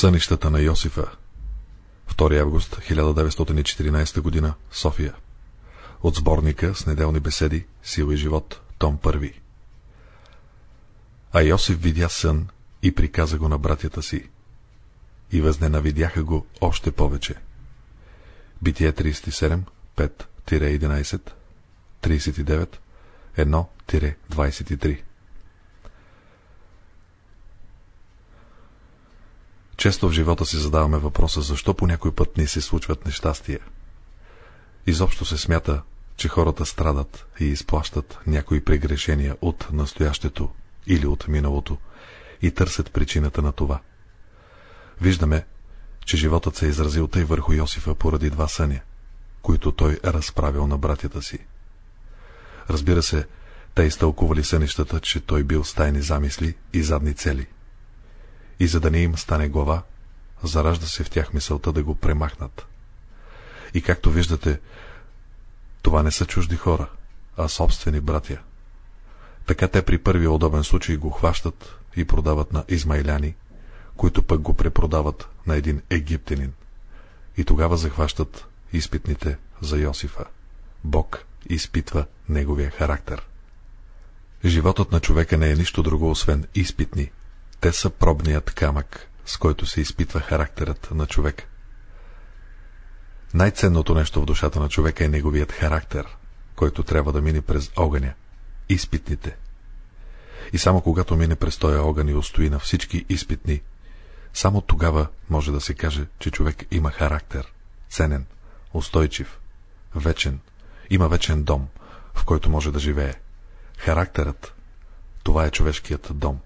Сънищата на Йосифа 2 август 1914 г. София От сборника с неделни беседи Сила и живот, том 1 А Йосиф видя сън и приказа го на братята си. И възненавидяха го още повече. Битие 37, 5-11, 39, 1-23 Често в живота си задаваме въпроса, защо по някой път ни се случват нещастия. Изобщо се смята, че хората страдат и изплащат някои прегрешения от настоящето или от миналото и търсят причината на това. Виждаме, че животът се е изразил тъй върху Йосифа поради два съня, които той е разправил на братята си. Разбира се, те изтълкували сънищата, че той бил с тайни замисли и задни цели – и за да не им стане глава, заражда се в тях мисълта да го премахнат. И както виждате, това не са чужди хора, а собствени братя. Така те при първия удобен случай го хващат и продават на измайляни, които пък го препродават на един египтянин. И тогава захващат изпитните за Йосифа. Бог изпитва неговия характер. Животът на човека не е нищо друго, освен изпитни, те са пробният камък, с който се изпитва характерът на човек. Най-ценното нещо в душата на човека е неговият характер, който трябва да мине през огъня, изпитните. И само когато мине през този огън и устои на всички изпитни, само тогава може да се каже, че човек има характер, ценен, устойчив, вечен, има вечен дом, в който може да живее. Характерът, това е човешкият дом.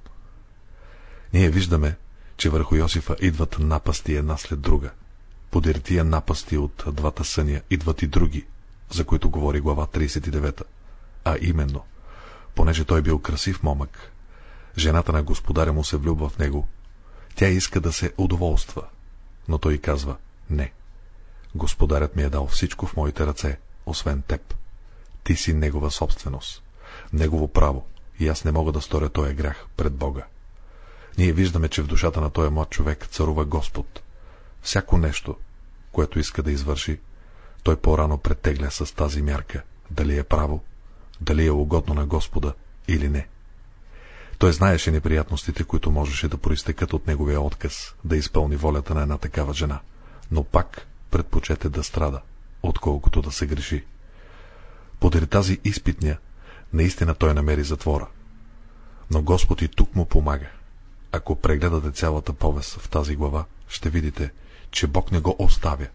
Ние виждаме, че върху Йосифа идват напасти една след друга. Подир тия напасти от двата съня идват и други, за които говори глава 39. А именно, понеже той бил красив момък, жената на господаря му се влюбва в него, тя иска да се удоволства, но той казва не. Господарят ми е дал всичко в моите ръце, освен теб. Ти си негова собственост, негово право и аз не мога да сторя този грях пред Бога. Ние виждаме, че в душата на този млад човек царува Господ. Всяко нещо, което иска да извърши, той по-рано претегля с тази мярка, дали е право, дали е угодно на Господа или не. Той знаеше неприятностите, които можеше да проистекат от неговия отказ да изпълни волята на една такава жена, но пак предпочете да страда, отколкото да се греши. Подари тази изпитня, наистина той намери затвора. Но Господ и тук му помага. Ако прегледате цялата повест в тази глава, ще видите, че Бог не го оставя,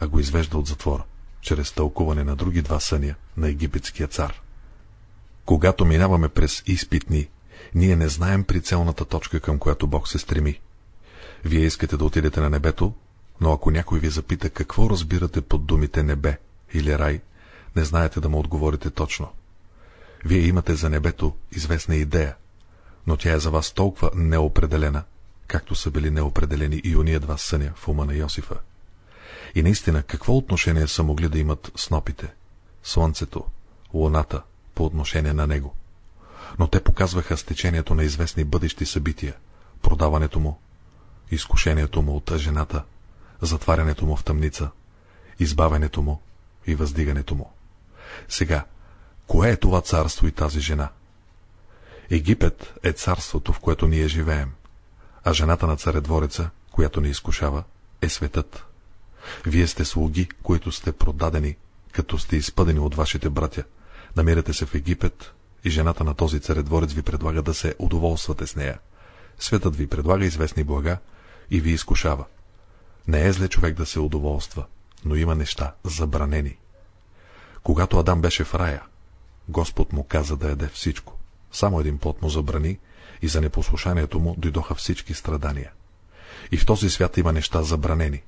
а го извежда от затвора, чрез тълкуване на други два съня на египетския цар. Когато минаваме през изпитни, ние не знаем прицелната точка, към която Бог се стреми. Вие искате да отидете на небето, но ако някой ви запита какво разбирате под думите небе или рай, не знаете да му отговорите точно. Вие имате за небето известна идея, но тя е за вас толкова неопределена, както са били неопределени и уния два съня в ума на Йосифа. И наистина, какво отношение са могли да имат снопите, слънцето, луната по отношение на него? Но те показваха стечението на известни бъдещи събития, продаването му, изкушението му от жената, затварянето му в тъмница, избавянето му и въздигането му. Сега, кое е това царство и тази жена? Египет е царството, в което ние живеем, а жената на царедвореца, която ни изкушава, е светът. Вие сте слуги, които сте продадени, като сте изпъдени от вашите братя. Намирате се в Египет и жената на този царедворец ви предлага да се удоволствате с нея. Светът ви предлага известни блага и ви изкушава. Не е зле човек да се удоволства, но има неща забранени. Когато Адам беше в рая, Господ му каза да яде всичко. Само един пот му забрани и за непослушанието му дойдоха всички страдания. И в този свят има неща забранени.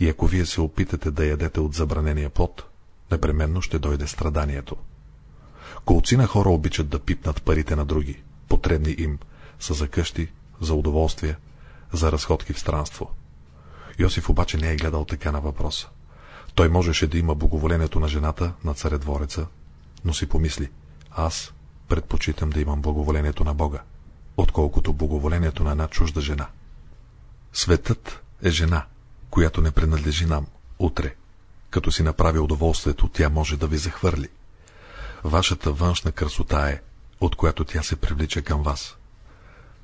И ако вие се опитате да ядете от забранения плод, непременно ще дойде страданието. Колци на хора обичат да пипнат парите на други, потребни им, са за къщи, за удоволствие, за разходки в странство. Йосиф обаче не е гледал така на въпроса. Той можеше да има благоволението на жената на царедвореца, но си помисли, аз предпочитам да имам благоволението на Бога, отколкото благоволението на една чужда жена. Светът е жена, която не принадлежи нам утре. Като си направи удоволствието, тя може да ви захвърли. Вашата външна красота е, от която тя се привлича към вас.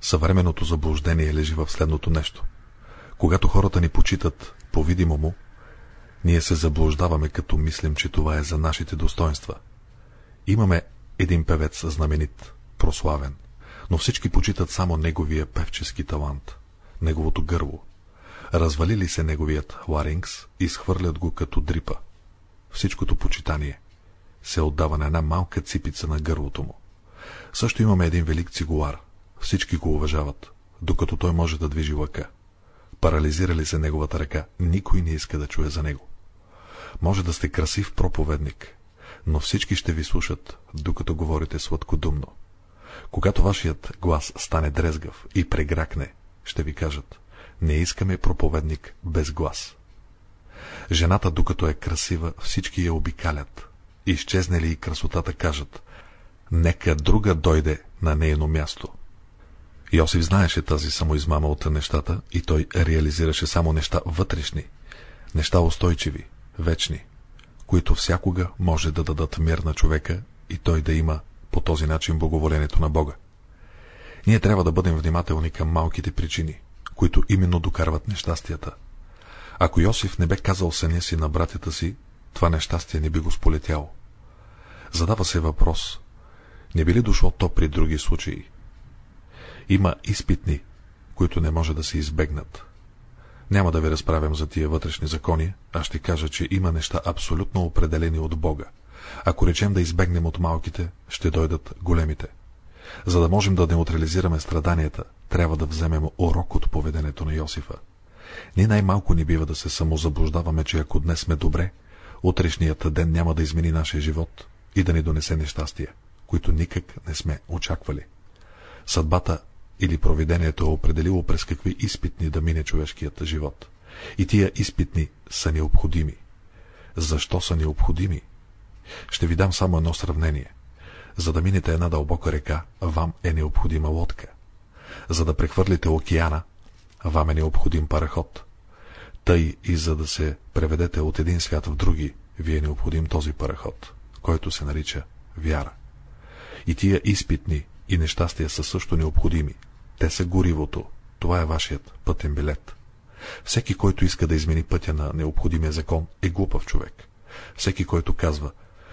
Съвременното заблуждение лежи в следното нещо. Когато хората ни почитат, по-видимо ние се заблуждаваме, като мислим, че това е за нашите достоинства. Имаме един певец знаменит, прославен, но всички почитат само неговия певчески талант, неговото гърло. Развалили се неговият ларингс и схвърлят го като дрипа. Всичкото почитание се отдава на една малка ципица на гърлото му. Също имаме един велик цигулар. Всички го уважават, докато той може да движи лъка. Парализирали се неговата ръка, никой не иска да чуе за него. Може да сте красив проповедник, но всички ще ви слушат, докато говорите сладкодумно. Когато вашият глас стане дрезгав и прегракне, ще ви кажат, не искаме проповедник без глас. Жената, докато е красива, всички я обикалят. Изчезне ли и красотата, кажат, нека друга дойде на нейно място. Йосиф знаеше тази самоизмама от нещата и той реализираше само неща вътрешни, неща устойчиви, вечни, които всякога може да дадат мир на човека и той да има по този начин благоволението на Бога. Ние трябва да бъдем внимателни към малките причини, които именно докарват нещастията. Ако Йосиф не бе казал съня си на братята си, това нещастие не би го сполетяло. Задава се въпрос, не би ли дошло то при други случаи? Има изпитни, които не може да се избегнат. Няма да ви разправям за тия вътрешни закони, а ще кажа, че има неща абсолютно определени от Бога. Ако речем да избегнем от малките, ще дойдат големите. За да можем да неутрализираме страданията, трябва да вземем урок от поведението на Йосифа. Ние най-малко ни бива да се самозаблуждаваме, че ако днес сме добре, утрешният ден няма да измени нашия живот и да ни донесе нещастия, които никак не сме очаквали. Съдбата или провидението е определило през какви изпитни да мине човешкият живот. И тия изпитни са необходими. Защо са необходими? Ще ви дам само едно сравнение. За да минете една дълбока река, вам е необходима лодка. За да прехвърлите океана, вам е необходим параход. Тъй и за да се преведете от един свят в други, ви е необходим този параход, който се нарича вяра. И тия изпитни и нещастия са също необходими. Те са горивото. Това е вашият пътен билет. Всеки, който иска да измени пътя на необходимия закон, е глупав човек. Всеки, който казва,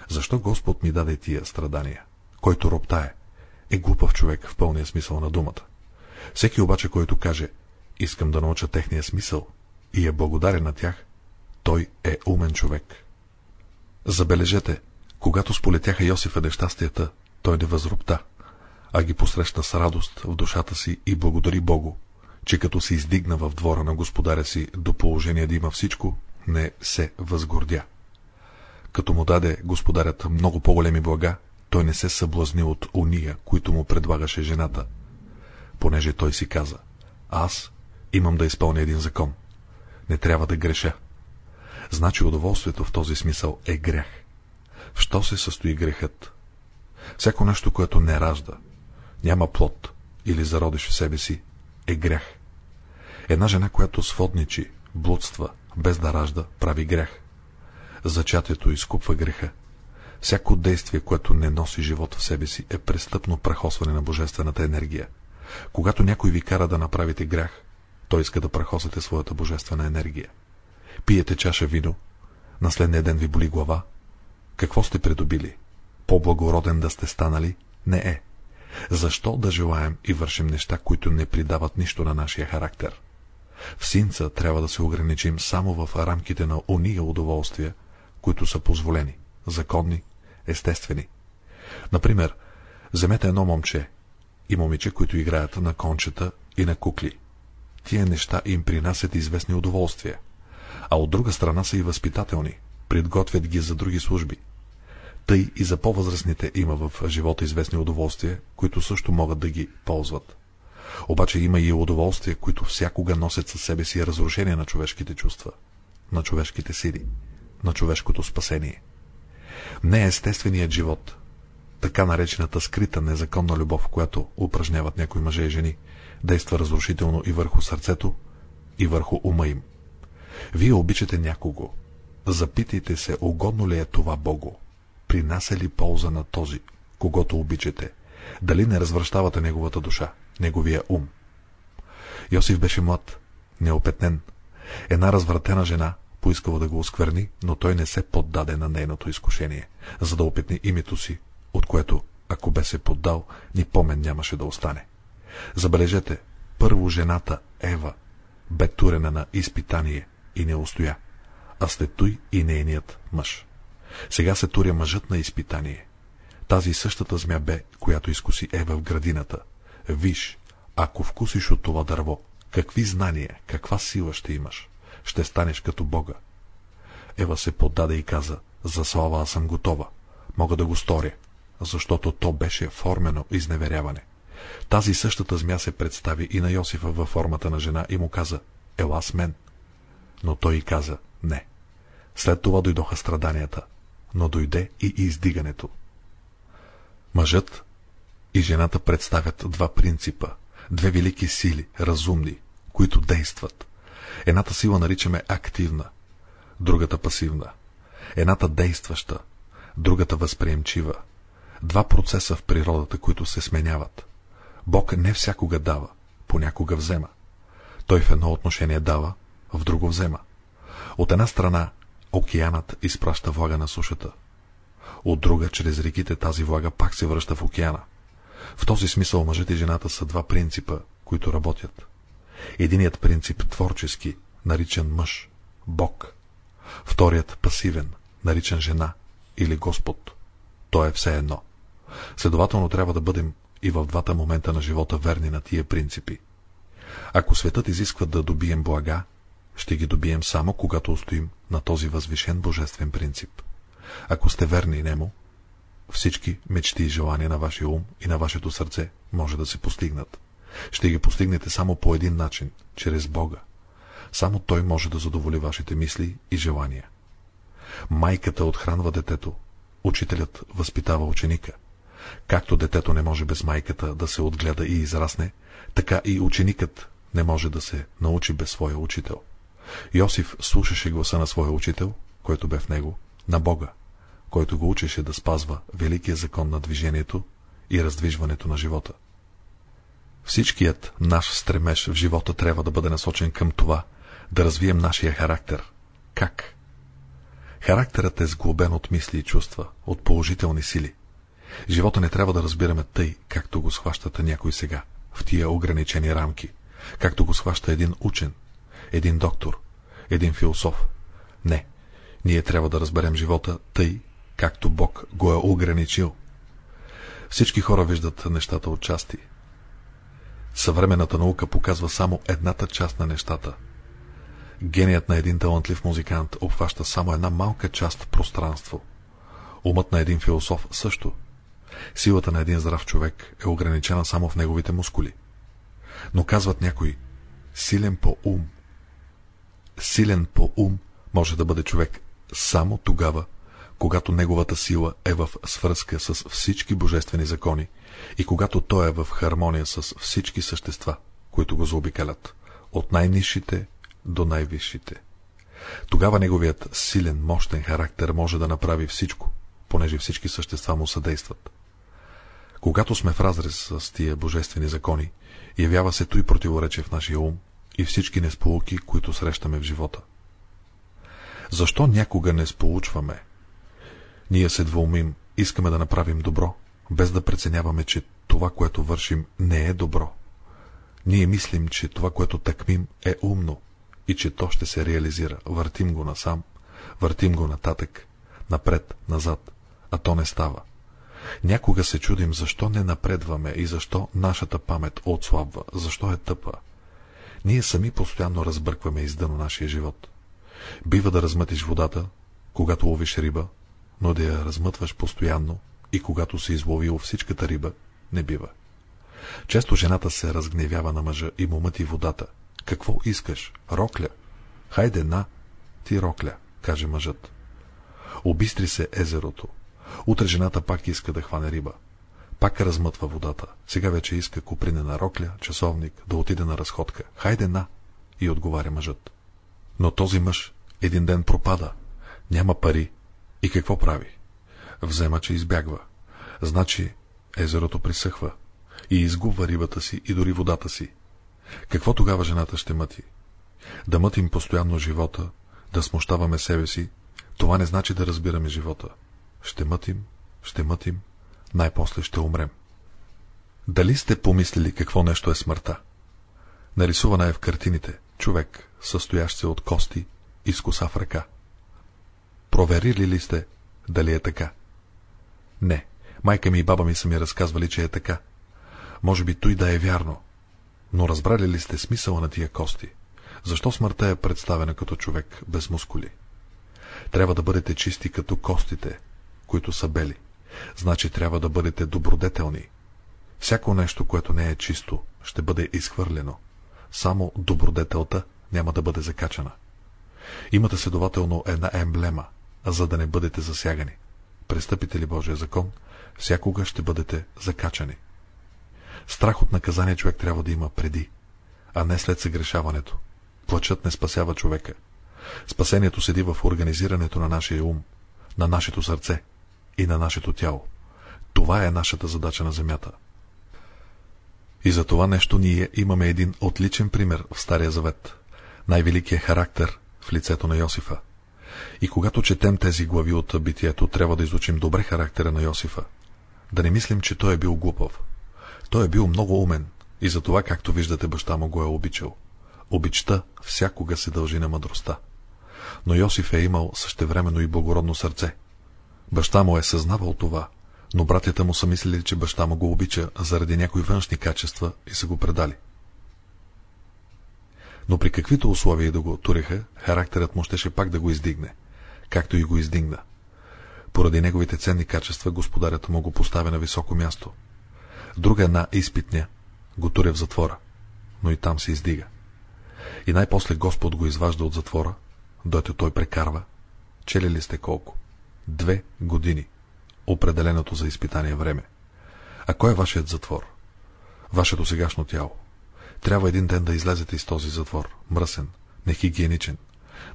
защо Господ ми даде тия страдания, който роптае, е глупав човек в пълния смисъл на думата. Всеки обаче, който каже, искам да науча техния смисъл и е благодарен на тях, той е умен човек. Забележете, когато сполетяха Йосифа нещастията, той не възропта, а ги посрещна с радост в душата си и благодари Богу, че като се издигна в двора на господаря си до положение да има всичко, не се възгордя. Като му даде господарят много по-големи блага, той не се съблазни от уния, които му предлагаше жената, понеже той си каза, аз имам да изпълня един закон. Не трябва да греша. Значи удоволствието в този смисъл е грях. В що се състои грехът? Всяко нещо, което не ражда, няма плод или зародиш в себе си, е грях. Една жена, която сводничи, блудства, без да ражда, прави грях. Зачатието изкупва греха. Всяко действие, което не носи живот в себе си, е престъпно прахосване на божествената енергия. Когато някой ви кара да направите грях, той иска да прахосате своята божествена енергия. Пиете чаша вино, на следния ден ви боли глава. Какво сте придобили? По-благороден да сте станали? Не е. Защо да желаем и вършим неща, които не придават нищо на нашия характер? В синца трябва да се ограничим само в рамките на ония удоволствия, които са позволени, законни, естествени. Например, вземете едно момче и момиче, които играят на кончета и на кукли. Тия неща им принасят известни удоволствия, а от друга страна са и възпитателни, подготвят ги за други служби. Тъй и за по-възрастните има в живота известни удоволствия, които също могат да ги ползват. Обаче има и удоволствия, които всякога носят със себе си разрушение на човешките чувства, на човешките сили, на човешкото спасение. Не е естественият живот, така наречената скрита незаконна любов, която упражняват някои мъже и жени, действа разрушително и върху сърцето, и върху ума им. Вие обичате някого. Запитайте се, угодно ли е това Богу. Принася ли полза на този, когато обичате? Дали не развръщавате неговата душа, неговия ум? Йосиф беше млад, неопетнен. Една развратена жена поискала да го оскверни, но той не се поддаде на нейното изкушение, за да опетни името си, от което, ако бе се поддал, ни помен нямаше да остане. Забележете, първо жената Ева бе турена на изпитание и не устоя, а след той и нейният мъж. Сега се туря мъжът на изпитание. Тази същата змя бе, която изкуси Ева в градината. Виж, ако вкусиш от това дърво, какви знания, каква сила ще имаш? Ще станеш като Бога. Ева се поддаде и каза, за слава аз съм готова. Мога да го сторя, защото то беше формено изневеряване. Тази същата змя се представи и на Йосифа във формата на жена и му каза, ела с мен. Но той и каза, не. След това дойдоха страданията, но дойде и издигането. Мъжът и жената представят два принципа, две велики сили, разумни, които действат. Едната сила наричаме активна, другата пасивна. Едната действаща, другата възприемчива. Два процеса в природата, които се сменяват. Бог не всякога дава, понякога взема. Той в едно отношение дава, в друго взема. От една страна, океанът изпраща влага на сушата. От друга, чрез реките, тази влага пак се връща в океана. В този смисъл мъжът и жената са два принципа, които работят. Единият принцип творчески, наричан мъж, Бог. Вторият пасивен, наричан жена или Господ. То е все едно. Следователно трябва да бъдем и в двата момента на живота верни на тия принципи. Ако светът изисква да добием блага, ще ги добием само когато устоим на този възвишен божествен принцип. Ако сте верни нему, всички мечти и желания на вашия ум и на вашето сърце може да се постигнат. Ще ги постигнете само по един начин, чрез Бога. Само Той може да задоволи вашите мисли и желания. Майката отхранва детето, учителят възпитава ученика. Както детето не може без майката да се отгледа и израсне, така и ученикът не може да се научи без своя учител. Йосиф слушаше гласа на своя учител, който бе в него, на Бога, който го учеше да спазва великия закон на движението и раздвижването на живота. Всичкият наш стремеж в живота трябва да бъде насочен към това, да развием нашия характер. Как? Характерът е сглобен от мисли и чувства, от положителни сили. Живота не трябва да разбираме тъй, както го схващате някой сега, в тия ограничени рамки, както го схваща един учен, един доктор, един философ. Не, ние трябва да разберем живота тъй, както Бог го е ограничил. Всички хора виждат нещата от части. Съвременната наука показва само едната част на нещата. Геният на един талантлив музикант обхваща само една малка част пространство. Умът на един философ също. Силата на един здрав човек е ограничена само в неговите мускули. Но казват някои, силен по ум. Силен по ум може да бъде човек само тогава, когато неговата сила е в свръзка с всички божествени закони и когато той е в хармония с всички същества, които го заобикалят, от най-низшите до най-висшите. Тогава неговият силен, мощен характер може да направи всичко, понеже всички същества му съдействат. Когато сме в разрез с тия божествени закони, явява се той противоречие в нашия ум и всички несполуки, които срещаме в живота. Защо някога не сполучваме? Ние се двоумим, искаме да направим добро, без да преценяваме, че това, което вършим, не е добро. Ние мислим, че това, което тъкмим, е умно и че то ще се реализира. Въртим го насам, въртим го нататък, напред, назад, а то не става. Някога се чудим, защо не напредваме и защо нашата памет отслабва, защо е тъпа. Ние сами постоянно разбъркваме издъно нашия живот. Бива да размътиш водата, когато ловиш риба, но да я размътваш постоянно и когато си изловил всичката риба, не бива. Често жената се разгневява на мъжа и му мъти водата. Какво искаш? Рокля? Хайде на, ти рокля, каже мъжът. Обистри се езерото. Утре жената пак иска да хване риба. Пак размътва водата. Сега вече иска купринена рокля, часовник, да отиде на разходка. Хайде на! и отговаря мъжът. Но този мъж един ден пропада, няма пари и какво прави? Взема, че избягва. Значи езерото присъхва и изгубва рибата си и дори водата си. Какво тогава жената ще мъти? Да мътим постоянно живота, да смущаваме себе си, това не значи да разбираме живота. Ще мътим, ще мътим, най-после ще умрем. Дали сте помислили какво нещо е смъртта? Нарисувана е в картините човек, състоящ се от кости и с коса в ръка. Проверили ли сте дали е така? Не, майка ми и баба ми са ми разказвали, че е така. Може би той да е вярно. Но разбрали ли сте смисъла на тия кости? Защо смъртта е представена като човек без мускули? Трябва да бъдете чисти като костите, които са бели. Значи трябва да бъдете добродетелни. Всяко нещо, което не е чисто, ще бъде изхвърлено. Само добродетелта няма да бъде закачана. Имате следователно една емблема, за да не бъдете засягани. Престъпите ли Божия закон, всякога ще бъдете закачани. Страх от наказание човек трябва да има преди, а не след съгрешаването. Плачът не спасява човека. Спасението седи в организирането на нашия ум, на нашето сърце и на нашето тяло. Това е нашата задача на земята. И за това нещо ние имаме един отличен пример в Стария Завет. Най-великият характер в лицето на Йосифа. И когато четем тези глави от битието, трябва да изучим добре характера на Йосифа. Да не мислим, че той е бил глупав. Той е бил много умен и за това, както виждате, баща му го е обичал. Обичта всякога се дължи на мъдростта. Но Йосиф е имал същевременно и благородно сърце. Баща му е съзнавал това, но братята му са мислили, че баща му го обича заради някои външни качества и са го предали. Но при каквито условия да го туреха, характерът му щеше пак да го издигне, както и го издигна. Поради неговите ценни качества, господарят му го поставя на високо място. Друга една изпитня го туря в затвора, но и там се издига. И най-после Господ го изважда от затвора, дойте той прекарва. Чели ли сте колко? Две години. Определеното за изпитание време. А кой е вашият затвор? Вашето сегашно тяло. Трябва един ден да излезете из този затвор, мръсен, нехигиеничен.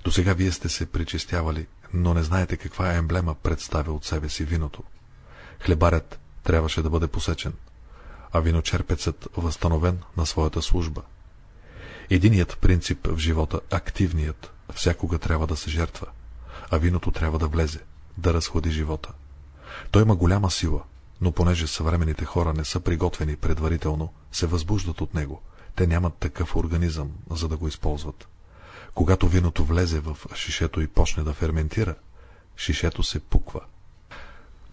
До сега вие сте се причестявали, но не знаете каква е емблема представя от себе си виното. Хлебарят трябваше да бъде посечен, а виночерпецът възстановен на своята служба. Единият принцип в живота, активният, всякога трябва да се жертва, а виното трябва да влезе, да разходи живота. Той има голяма сила, но понеже съвременните хора не са приготвени предварително, се възбуждат от него. Те нямат такъв организъм, за да го използват. Когато виното влезе в шишето и почне да ферментира, шишето се пуква.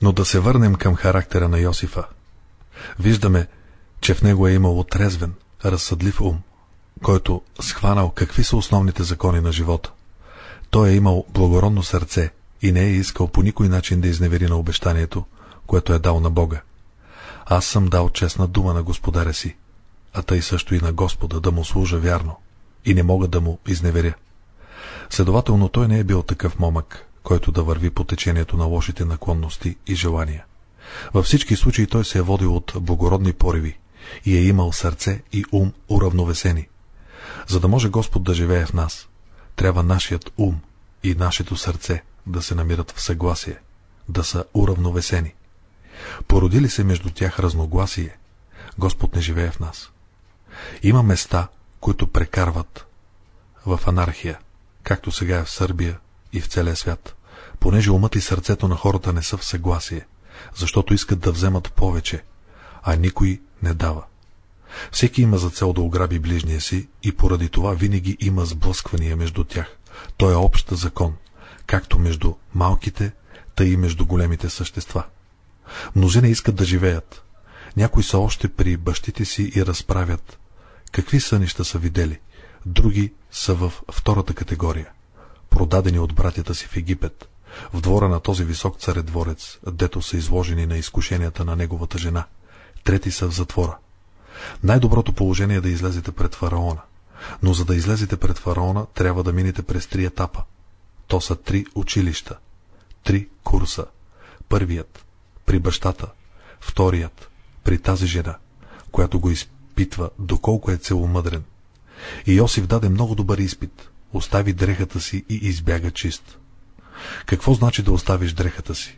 Но да се върнем към характера на Йосифа. Виждаме, че в него е имал отрезвен, разсъдлив ум, който схванал какви са основните закони на живота. Той е имал благородно сърце и не е искал по никой начин да изневери на обещанието, което е дал на Бога. Аз съм дал честна дума на господаря си, а тъй също и на Господа да му служа вярно и не мога да му изневеря. Следователно той не е бил такъв момък, който да върви по течението на лошите наклонности и желания. Във всички случаи той се е водил от благородни пориви и е имал сърце и ум уравновесени. За да може Господ да живее в нас, трябва нашият ум и нашето сърце да се намират в съгласие, да са уравновесени. Породили се между тях разногласие, Господ не живее в нас. Има места, които прекарват в анархия, както сега е в Сърбия и в целия свят, понеже умът и сърцето на хората не са в съгласие, защото искат да вземат повече, а никой не дава. Всеки има за цел да ограби ближния си и поради това винаги има сблъсквания между тях. Той е общ закон, както между малките, тъй и между големите същества. Мнозина искат да живеят. Някои са още при бащите си и разправят. Какви сънища са видели? Други са в втората категория. Продадени от братята си в Египет. В двора на този висок царедворец, дето са изложени на изкушенията на неговата жена. Трети са в затвора. Най-доброто положение е да излезете пред фараона. Но за да излезете пред фараона, трябва да минете през три етапа. То са три училища, три курса. Първият – при бащата, вторият – при тази жена, която го изпитва доколко е целомъдрен. И Йосиф даде много добър изпит. Остави дрехата си и избяга чист. Какво значи да оставиш дрехата си?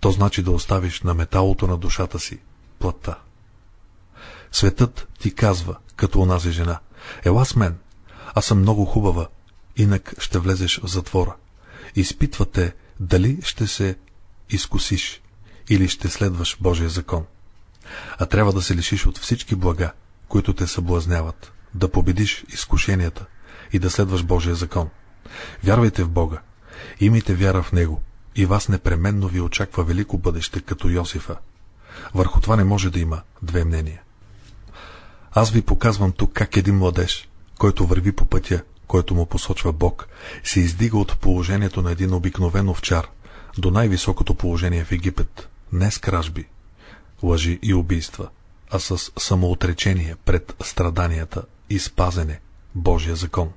То значи да оставиш на металото на душата си плътта. Светът ти казва, като онази жена, ела с мен, аз съм много хубава, инак ще влезеш в затвора. Изпитвате дали ще се изкусиш или ще следваш Божия закон. А трябва да се лишиш от всички блага, които те съблазняват, да победиш изкушенията и да следваш Божия закон. Вярвайте в Бога, имайте вяра в Него и вас непременно ви очаква велико бъдеще като Йосифа. Върху това не може да има две мнения. Аз ви показвам тук как един младеж, който върви по пътя, който му посочва Бог, се издига от положението на един обикновен овчар до най-високото положение в Египет, не с кражби, лъжи и убийства, а с самоотречение пред страданията и спазене Божия закон.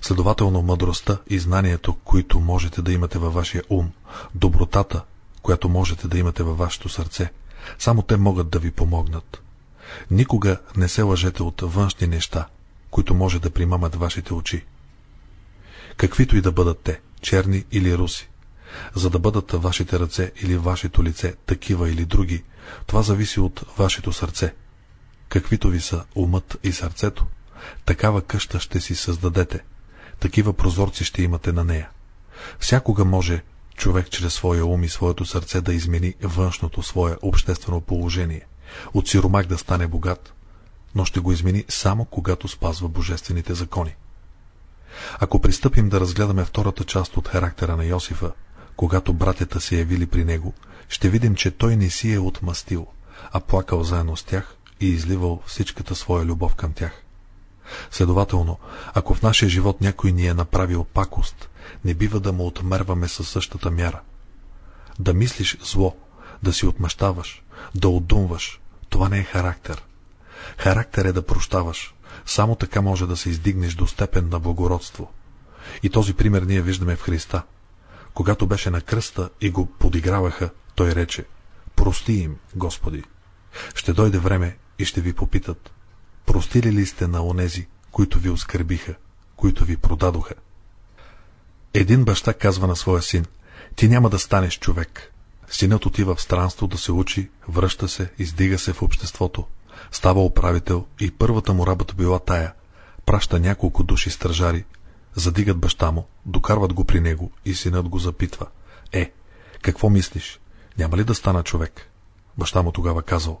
Следователно мъдростта и знанието, които можете да имате във вашия ум, добротата, която можете да имате във вашето сърце, само те могат да ви помогнат. Никога не се лъжете от външни неща, които може да примамат вашите очи. Каквито и да бъдат те, черни или руси, за да бъдат вашите ръце или вашето лице такива или други, това зависи от вашето сърце. Каквито ви са умът и сърцето, такава къща ще си създадете, такива прозорци ще имате на нея. Всякога може човек чрез своя ум и своето сърце да измени външното свое обществено положение, от сиромак да стане богат, но ще го измени само когато спазва божествените закони. Ако пристъпим да разгледаме втората част от характера на Йосифа, когато братята се явили при него, ще видим, че той не си е отмъстил, а плакал заедно с тях и изливал всичката своя любов към тях. Следователно, ако в нашия живот някой ни е направил пакост, не бива да му отмерваме със същата мяра. Да мислиш зло, да си отмъщаваш, да отдумваш, това не е характер. Характер е да прощаваш. Само така може да се издигнеш до степен на благородство. И този пример ние виждаме в Христа. Когато беше на кръста и го подиграваха, той рече, прости им, Господи. Ще дойде време и ще ви попитат, простили ли сте на онези, които ви оскърбиха, които ви продадоха? Един баща казва на своя син, ти няма да станеш човек. Синът отива в странство да се учи, връща се, издига се в обществото, става управител и първата му работа била тая. Праща няколко души стражари, задигат баща му, докарват го при него и синът го запитва. Е, какво мислиш? Няма ли да стана човек? Баща му тогава казал.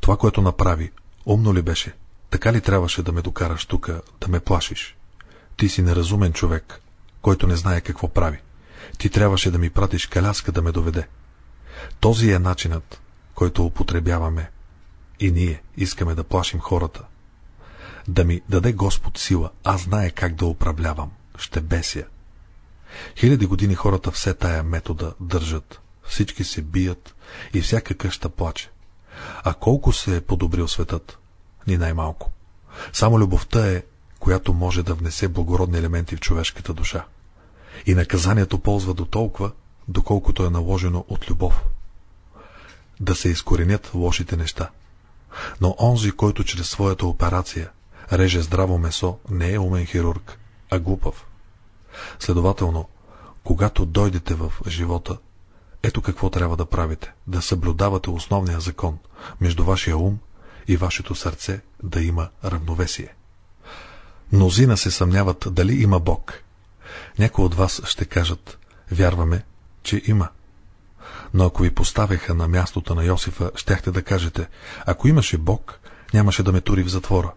Това, което направи, умно ли беше? Така ли трябваше да ме докараш тука, да ме плашиш? Ти си неразумен човек, който не знае какво прави. Ти трябваше да ми пратиш каляска да ме доведе. Този е начинът, който употребяваме. И ние искаме да плашим хората. Да ми даде Господ сила, аз знае как да управлявам. Ще беся. Хиляди години хората все тая метода държат. Всички се бият и всяка къща плаче. А колко се е подобрил светът? Ни най-малко. Само любовта е, която може да внесе благородни елементи в човешката душа. И наказанието ползва до толкова, доколкото е наложено от любов. Да се изкоренят лошите неща. Но онзи, който чрез своята операция реже здраво месо, не е умен хирург, а глупав. Следователно, когато дойдете в живота, ето какво трябва да правите. Да съблюдавате основния закон между вашия ум и вашето сърце да има равновесие. Мнозина се съмняват дали има Бог. Някои от вас ще кажат, вярваме, че има. Но ако ви поставяха на мястото на Йосифа, щяхте да кажете, ако имаше Бог, нямаше да ме тури в затвора,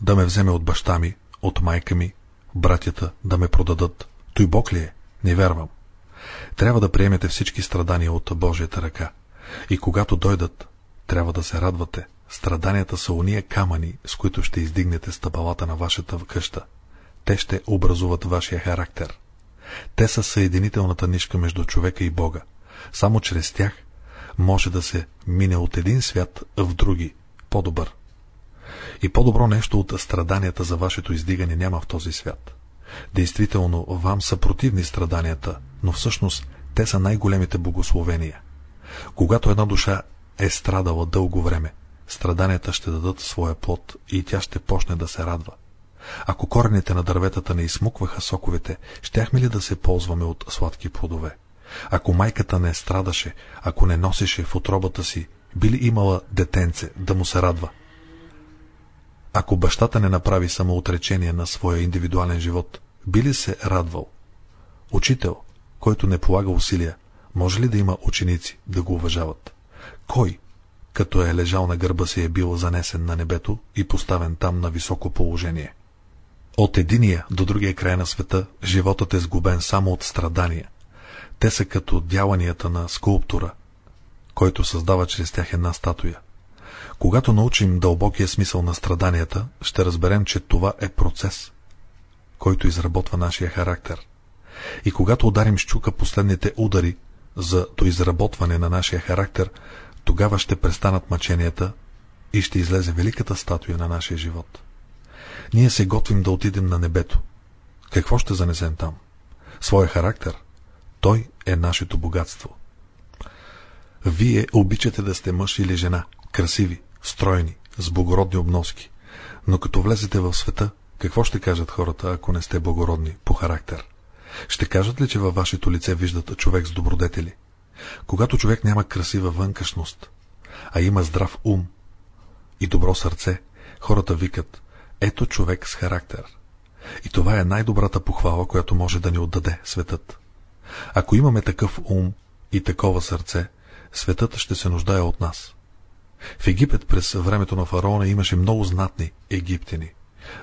да ме вземе от баща ми, от майка ми, братята да ме продадат. Той Бог ли е? Не вярвам. Трябва да приемете всички страдания от Божията ръка. И когато дойдат, трябва да се радвате. Страданията са уния камъни, с които ще издигнете стъпалата на вашата къща. Те ще образуват вашия характер. Те са съединителната нишка между човека и Бога. Само чрез тях може да се мине от един свят в други, по-добър. И по-добро нещо от страданията за вашето издигане няма в този свят. Действително, вам са противни страданията, но всъщност те са най-големите богословения. Когато една душа е страдала дълго време, страданията ще дадат своя плод и тя ще почне да се радва. Ако корените на дърветата не измукваха соковете, щяхме ли да се ползваме от сладки плодове? Ако майката не страдаше, ако не носеше в отробата си, би ли имала детенце да му се радва? Ако бащата не направи самоотречение на своя индивидуален живот, би ли се радвал? Учител, който не полага усилия, може ли да има ученици да го уважават? Кой, като е лежал на гърба си, е бил занесен на небето и поставен там на високо положение? От единия до другия край на света животът е сгубен само от страдания. Те са като дяванията на скулптура, който създава чрез тях една статуя. Когато научим дълбокия смисъл на страданията, ще разберем, че това е процес, който изработва нашия характер. И когато ударим с чука последните удари за доизработване на нашия характер, тогава ще престанат мъченията и ще излезе великата статуя на нашия живот. Ние се готвим да отидем на небето. Какво ще занесем там? Своя характер. Той е нашето богатство. Вие обичате да сте мъж или жена, красиви, стройни, с благородни обноски. Но като влезете в света, какво ще кажат хората, ако не сте благородни по характер? Ще кажат ли, че във вашето лице виждат човек с добродетели? Когато човек няма красива вънкашност, а има здрав ум и добро сърце, хората викат, ето човек с характер. И това е най-добрата похвала, която може да ни отдаде светът. Ако имаме такъв ум и такова сърце, светът ще се нуждае от нас. В Египет през времето на фараона имаше много знатни египтяни.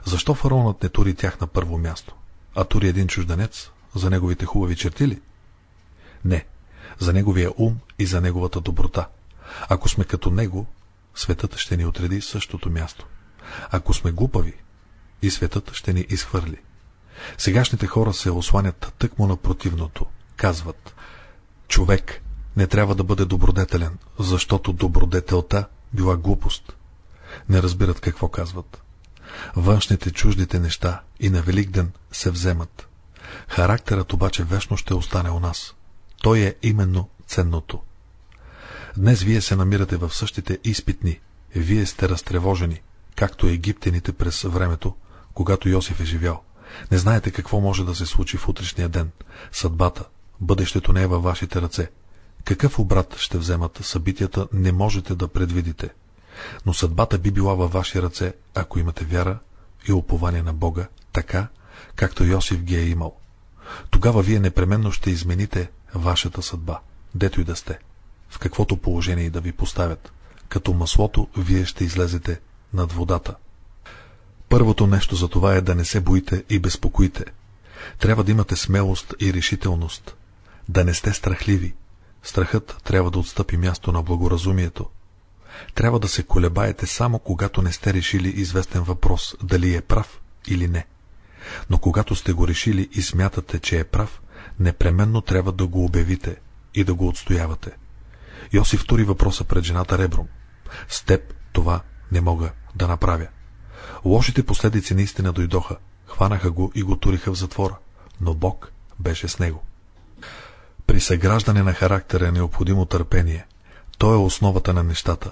Защо фараонът не тури тях на първо място? А тури един чужденец за неговите хубави черти ли? Не, за неговия ум и за неговата доброта. Ако сме като него, светът ще ни отреди същото място. Ако сме глупави, и светът ще ни изхвърли. Сегашните хора се осланят тъкмо на противното. Казват, човек не трябва да бъде добродетелен, защото добродетелта била глупост. Не разбират какво казват. Външните чуждите неща и на Великден се вземат. Характерът обаче вечно ще остане у нас. Той е именно ценното. Днес вие се намирате в същите изпитни. Вие сте разтревожени, както египтяните през времето, когато Йосиф е живял. Не знаете какво може да се случи в утрешния ден. Съдбата, бъдещето не е във вашите ръце. Какъв обрат ще вземат събитията, не можете да предвидите. Но съдбата би била във ваши ръце, ако имате вяра и упование на Бога, така, както Йосиф ги е имал. Тогава вие непременно ще измените вашата съдба, дето и да сте, в каквото положение и да ви поставят. Като маслото, вие ще излезете над водата. Първото нещо за това е да не се боите и безпокоите. Трябва да имате смелост и решителност. Да не сте страхливи. Страхът трябва да отстъпи място на благоразумието. Трябва да се колебаете само когато не сте решили известен въпрос, дали е прав или не. Но когато сте го решили и смятате, че е прав, непременно трябва да го обявите и да го отстоявате. Йосиф тури въпроса пред жената Ребром. С теб това не мога да направя. Лошите последици наистина дойдоха, хванаха го и го туриха в затвора, но Бог беше с него. При съграждане на характера е необходимо търпение. То е основата на нещата.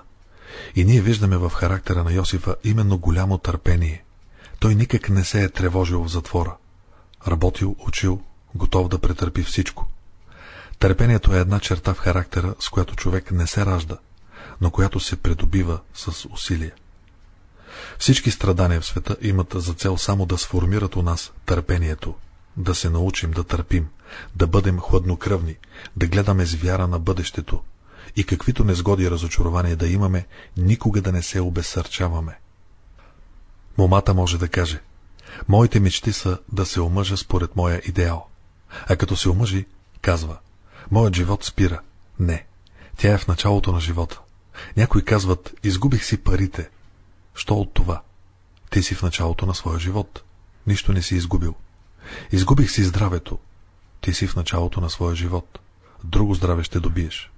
И ние виждаме в характера на Йосифа именно голямо търпение. Той никак не се е тревожил в затвора. Работил, учил, готов да претърпи всичко. Търпението е една черта в характера, с която човек не се ражда, но която се придобива с усилие. Всички страдания в света имат за цел само да сформират у нас търпението, да се научим да търпим, да бъдем хладнокръвни, да гледаме с вяра на бъдещето и каквито незгоди и разочарования да имаме, никога да не се обесърчаваме. Момата може да каже, моите мечти са да се омъжа според моя идеал. А като се омъжи, казва, моят живот спира. Не, тя е в началото на живота. Някои казват, изгубих си парите, Що от това? Ти си в началото на своя живот. Нищо не си изгубил. Изгубих си здравето. Ти си в началото на своя живот. Друго здраве ще добиеш.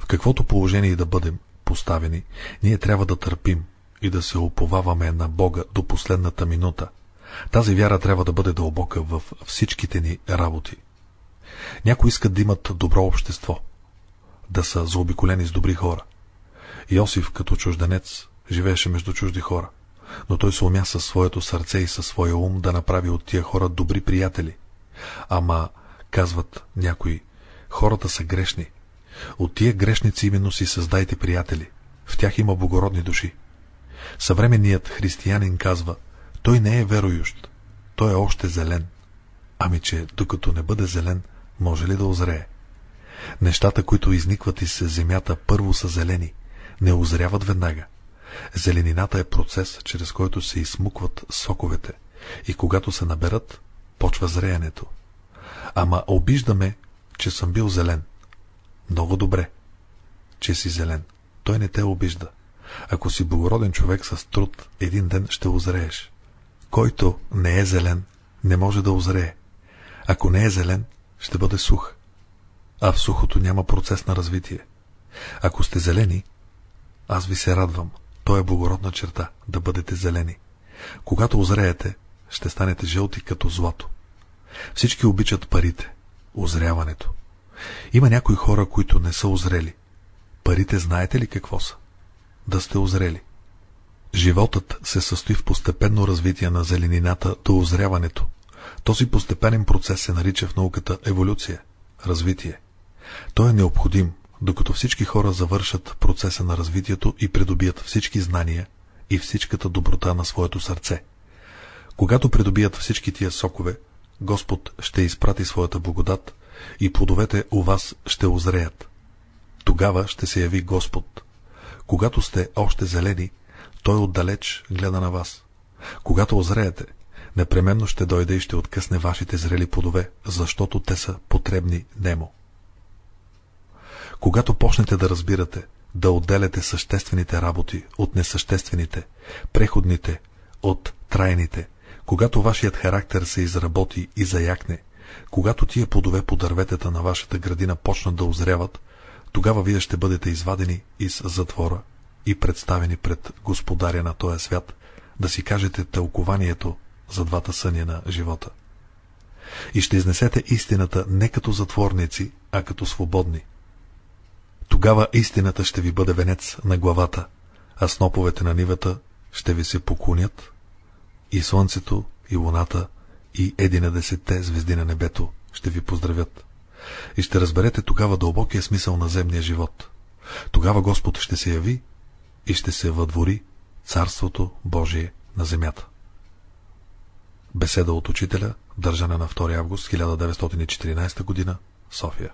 В каквото положение и да бъдем поставени, ние трябва да търпим и да се оповаваме на Бога до последната минута. Тази вяра трябва да бъде дълбока в всичките ни работи. Някои искат да имат добро общество, да са заобиколени с добри хора. Йосиф като чужденец живееше между чужди хора. но той се умя със своето сърце и със своя ум да направи от тия хора добри приятели. Ама, казват някои, хората са грешни. От тия грешници именно си създайте приятели. В тях има богородни души. Съвременният християнин казва, той не е вероющ, той е още зелен. Ами че, докато не бъде зелен, може ли да озрее? Нещата, които изникват из земята, първо са зелени, не озряват веднага. Зеленината е процес, чрез който се измукват соковете и когато се наберат, почва зреянето. Ама обиждаме, че съм бил зелен. Много добре, че си зелен. Той не те обижда. Ако си благороден човек с труд, един ден ще озрееш. Който не е зелен, не може да озрее. Ако не е зелен, ще бъде сух. А в сухото няма процес на развитие. Ако сте зелени, аз ви се радвам. То е благородна черта, да бъдете зелени. Когато озреете, ще станете жълти като злато. Всички обичат парите, озряването. Има някои хора, които не са озрели. Парите знаете ли какво са? Да сте озрели. Животът се състои в постепенно развитие на зеленината до озряването. Този постепенен процес се нарича в науката еволюция, развитие. Той е необходим, докато всички хора завършат процеса на развитието и придобият всички знания и всичката доброта на своето сърце. Когато придобият всички тия сокове, Господ ще изпрати своята благодат и плодовете у вас ще озреят. Тогава ще се яви Господ. Когато сте още зелени, Той отдалеч гледа на вас. Когато озреете, непременно ще дойде и ще откъсне вашите зрели плодове, защото те са потребни немо. Когато почнете да разбирате, да отделяте съществените работи от несъществените, преходните от трайните, когато вашият характер се изработи и заякне, когато тия плодове по дърветата на вашата градина почнат да озряват, тогава вие ще бъдете извадени из затвора и представени пред господаря на този свят, да си кажете тълкованието за двата съня на живота. И ще изнесете истината не като затворници, а като свободни. Тогава истината ще ви бъде венец на главата, а сноповете на нивата ще ви се поклонят и слънцето, и луната, и единадесетте звезди на небето ще ви поздравят. И ще разберете тогава дълбокия смисъл на земния живот. Тогава Господ ще се яви и ще се въдвори Царството Божие на земята. Беседа от учителя, държана на 2 август 1914 г. София